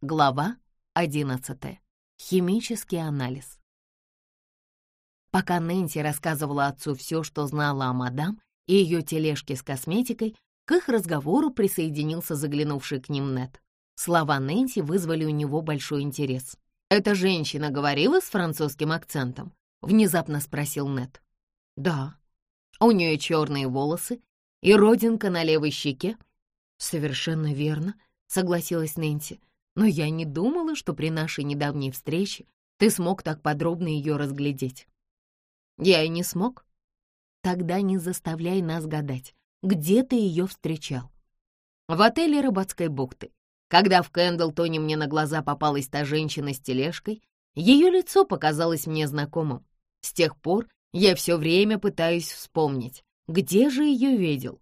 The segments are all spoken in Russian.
Глава 11. Химический анализ. Пока Нэнси рассказывала отцу все, что знала о мадам и ее тележке с косметикой, к их разговору присоединился заглянувший к ним Нед. Слова Нэнси вызвали у него большой интерес. «Эта женщина говорила с французским акцентом?» — внезапно спросил Нед. «Да». «У нее черные волосы и родинка на левой щеке?» «Совершенно верно», — согласилась Нэнси. «Но я не думала, что при нашей недавней встрече ты смог так подробно ее разглядеть». «Я и не смог». «Тогда не заставляй нас гадать, где ты ее встречал?» «В отеле Рыбацкой бухты. Когда в Кэндлтоне мне на глаза попалась та женщина с тележкой, ее лицо показалось мне знакомым. С тех пор я все время пытаюсь вспомнить, где же ее видел.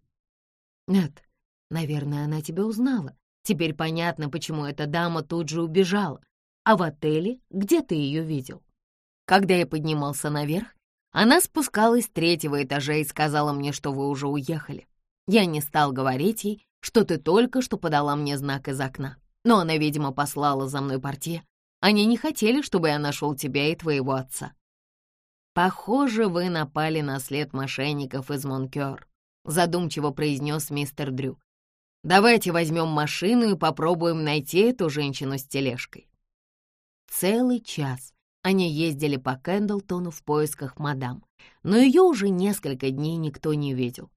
Нет, наверное, она тебя узнала. Теперь понятно, почему эта дама тут же убежала. А в отеле где ты ее видел? Когда я поднимался наверх, она спускалась с третьего этажа и сказала мне, что вы уже уехали. Я не стал говорить ей, что ты только что подала мне знак из окна. Но она, видимо, послала за мной портье. Они не хотели, чтобы я нашел тебя и твоего отца. Похоже, вы напали на след мошенников из Монкёр, задумчиво произнес мистер Дрю. Давайте возьмем машину и попробуем найти эту женщину с тележкой. Целый час они ездили по Кэндлтону в поисках мадам, но ее уже несколько дней никто не видел.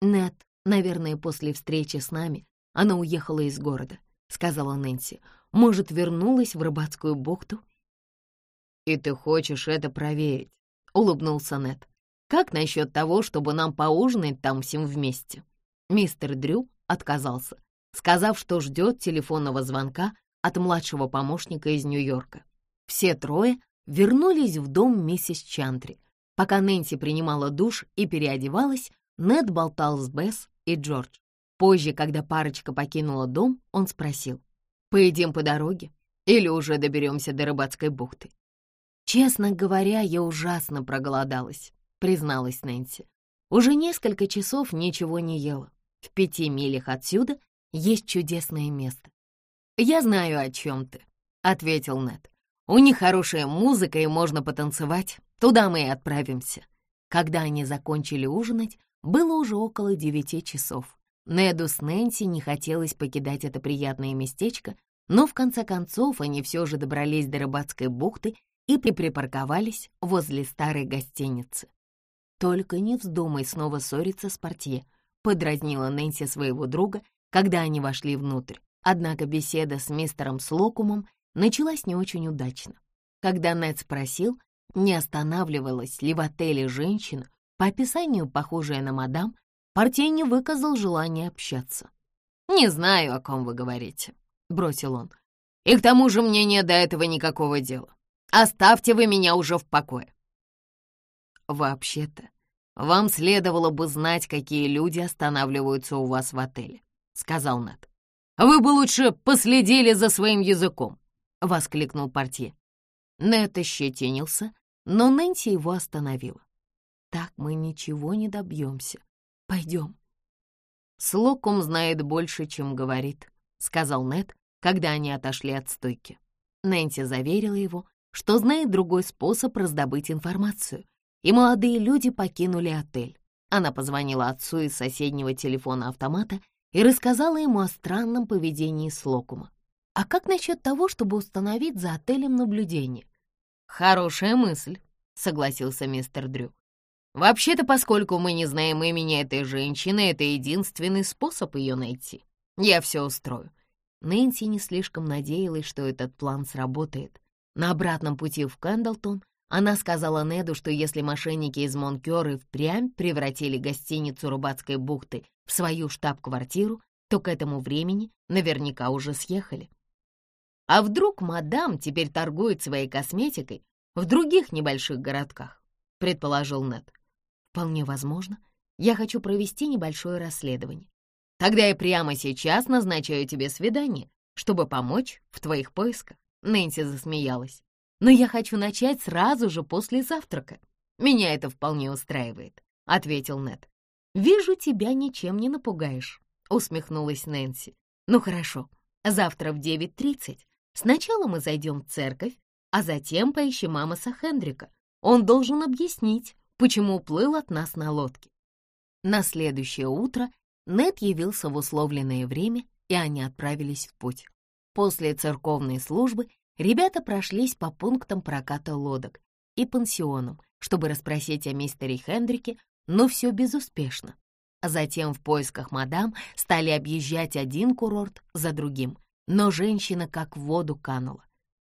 Нет, Наверное, после встречи с нами она уехала из города, сказала Нэнси. Может, вернулась в рыбацкую бухту? И ты хочешь это проверить? Улыбнулся Нед. Как насчет того, чтобы нам поужинать там всем вместе? Мистер Дрю отказался, сказав, что ждет телефонного звонка от младшего помощника из Нью-Йорка. Все трое вернулись в дом миссис Чантри. Пока Нэнси принимала душ и переодевалась, Нед болтал с Бесс и Джордж. Позже, когда парочка покинула дом, он спросил, «Поедим по дороге или уже доберемся до рыбацкой бухты?» «Честно говоря, я ужасно проголодалась», — призналась Нэнси. «Уже несколько часов ничего не ела. В пяти милях отсюда есть чудесное место». «Я знаю, о чем ты», — ответил Нед. «У них хорошая музыка, и можно потанцевать. Туда мы и отправимся». Когда они закончили ужинать, было уже около девяти часов. Неду с Нэнси не хотелось покидать это приятное местечко, но в конце концов они все же добрались до рыбацкой бухты и припарковались возле старой гостиницы. «Только не вздумай снова ссориться с портье», — подразнила Нэнси своего друга, когда они вошли внутрь. Однако беседа с мистером Слокумом началась не очень удачно. Когда Нед спросил, не останавливалась ли в отеле женщина, по описанию, похожая на мадам, Партей не выказал желания общаться. «Не знаю, о ком вы говорите», — бросил он. «И к тому же мне нет до этого никакого дела. Оставьте вы меня уже в покое». «Вообще-то, вам следовало бы знать, какие люди останавливаются у вас в отеле», — сказал Нат. «Вы бы лучше последили за своим языком», — воскликнул портье. Нэт ощетинился, но Нэнси его остановила. Так мы ничего не добьемся. Пойдем. Слокум знает больше, чем говорит, сказал Нед, когда они отошли от стойки. Нэнси заверила его, что знает другой способ раздобыть информацию, и молодые люди покинули отель. Она позвонила отцу из соседнего телефона-автомата и рассказала ему о странном поведении Слокума. «А как насчет того, чтобы установить за отелем наблюдение?» «Хорошая мысль», — согласился мистер Дрю. Вообще-то, поскольку мы не знаем имени этой женщины, это единственный способ ее найти. Я все устрою». Нэнси не слишком надеялась, что этот план сработает. На обратном пути в Кэндлтон она сказала Неду, что если мошенники из Монкёры впрямь превратили гостиницу Рубацкой бухты в свою штаб-квартиру, то к этому времени наверняка уже съехали. А вдруг мадам теперь торгует своей косметикой в других небольших городках, предположил Нед. Вполне возможно. Я хочу провести небольшое расследование. Тогда я прямо сейчас назначаю тебе свидание, чтобы помочь в твоих поисках. Нэнси засмеялась. Но я хочу начать сразу же после завтрака. Меня это вполне устраивает, — ответил Нед. Вижу, тебя ничем не напугаешь, — усмехнулась Нэнси. Ну хорошо, Завтра в 9.30 сначала мы зайдем в церковь, а затем поищем Амоса Хендрика. Он должен объяснить, почему уплыл от нас на лодке. На следующее утро Нед явился в условленное время, и они отправились в путь. После церковной службы ребята прошлись по пунктам проката лодок и пансионам, чтобы расспросить о мистере Хендрике, но все безуспешно. Затем в поисках мадам стали объезжать один курорт за другим, но женщина как в воду канула.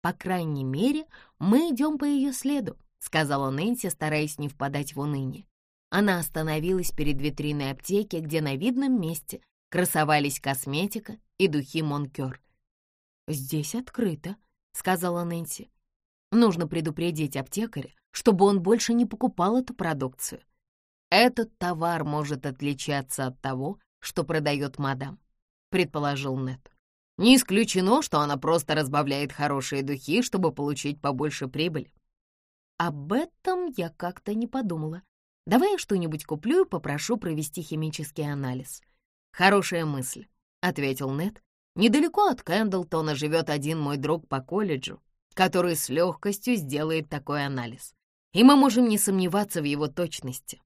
«По крайней мере, мы идем по ее следу», — сказала Нэнси, стараясь не впадать в уныние. Она остановилась перед витриной аптеки, где на видном месте красовались косметика и духи Монкер. «Здесь открыто», — сказала Нэнси. «Нужно предупредить аптекаря, чтобы он больше не покупал эту продукцию. «Этот товар может отличаться от того, что продает мадам», — предположил Нет. «Не исключено, что она просто разбавляет хорошие духи, чтобы получить побольше прибыли». «Об этом я как-то не подумала. Давай я что-нибудь куплю и попрошу провести химический анализ». «Хорошая мысль», — ответил Нет. «Недалеко от Кэндлтона живет один мой друг по колледжу, который с легкостью сделает такой анализ, и мы можем не сомневаться в его точности».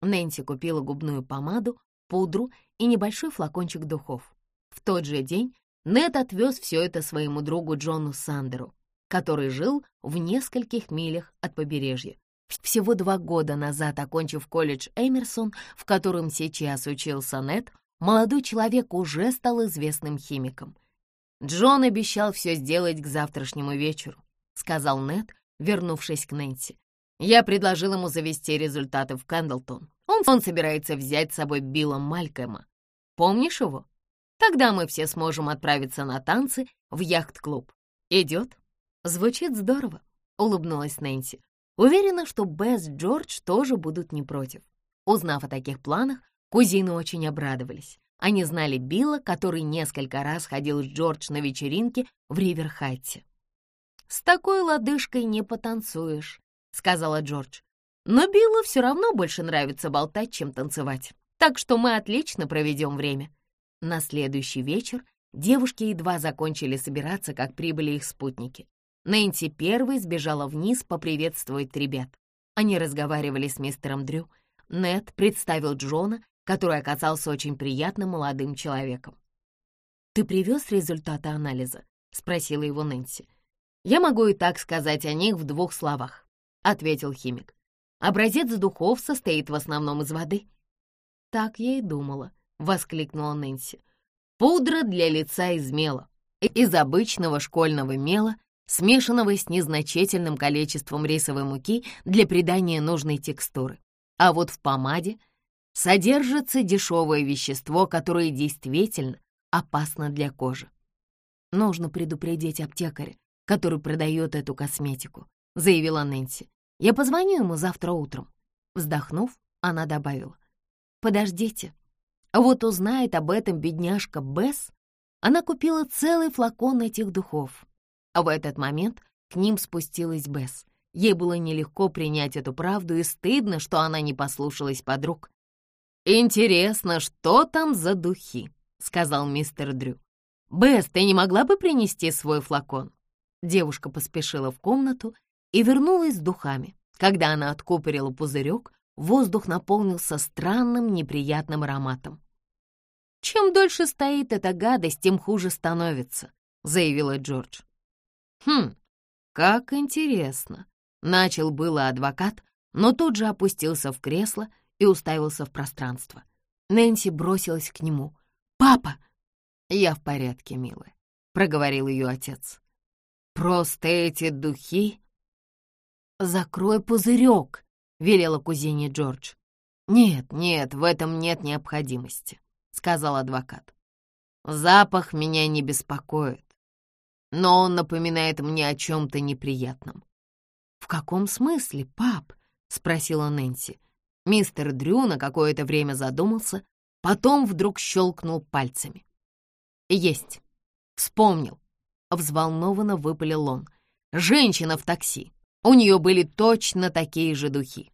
Нэнси купила губную помаду, пудру и небольшой флакончик духов. В тот же день Нед отвез все это своему другу Джону Сандеру, который жил в нескольких милях от побережья. Всего два года назад, окончив колледж Эмерсон, в котором сейчас учился Нед, молодой человек уже стал известным химиком. «Джон обещал все сделать к завтрашнему вечеру», — сказал Нед, вернувшись к Нэнси. «Я предложил ему завести результаты в Кэндлтон. Он, он собирается взять с собой Билла Малькома. Помнишь его? Тогда мы все сможем отправиться на танцы в яхт-клуб. Идет? Звучит здорово, улыбнулась Нэнси. Уверена, что Бесс Джордж тоже будут не против. Узнав о таких планах, кузины очень обрадовались. Они знали Билла, который несколько раз ходил с Джордж на вечеринки в Риверхайте. «С такой лодыжкой не потанцуешь», — сказала Джордж. Но Биллу все равно больше нравится болтать, чем танцевать. Так что мы отлично проведем время. На следующий вечер девушки едва закончили собираться, как прибыли их спутники. Нэнси первой сбежала вниз поприветствовать ребят. Они разговаривали с мистером Дрю. Нед представил Джона, который оказался очень приятным молодым человеком. «Ты привез результаты анализа?» — спросила его Нэнси. «Я могу и так сказать о них в двух словах», — ответил химик. Образец духов состоит в основном из воды». «Так я и думала», — воскликнула Нэнси. «Пудра для лица из мела. Из обычного школьного мела, смешанного с незначительным количеством рисовой муки для придания нужной текстуры. А вот в помаде содержится дешевое вещество, которое действительно опасно для кожи. Нужно предупредить аптекаря, который продает эту косметику», — заявила Нэнси. Я позвоню ему завтра утром». Вздохнув, она добавила. «Подождите. Вот узнает об этом бедняжка Бесс. Она купила целый флакон этих духов». А в этот момент к ним спустилась Бесс. Ей было нелегко принять эту правду и стыдно, что она не послушалась подруг. «Интересно, что там за духи?» — сказал мистер Дрю. «Бесс, ты не могла бы принести свой флакон?» Девушка поспешила в комнату и вернулась с духами. Когда она откупорила пузырек, воздух наполнился странным неприятным ароматом. «Чем дольше стоит эта гадость, тем хуже становится», — заявила Джордж. «Хм, как интересно», — начал было адвокат, но тут же опустился в кресло и уставился в пространство. Нэнси бросилась к нему. «Папа!» «Я в порядке, милая», — проговорил ее отец. «Просто эти духи «Закрой пузырек», — велела кузине Джордж. «Нет, нет, в этом нет необходимости», — сказал адвокат. «Запах меня не беспокоит, но он напоминает мне о чем-то неприятном». «В каком смысле, пап?» — спросила Нэнси. Мистер Дрю на какое-то время задумался, потом вдруг щелкнул пальцами. «Есть! Вспомнил!» — взволнованно выпалил он. «Женщина в такси! У нее были точно такие же духи.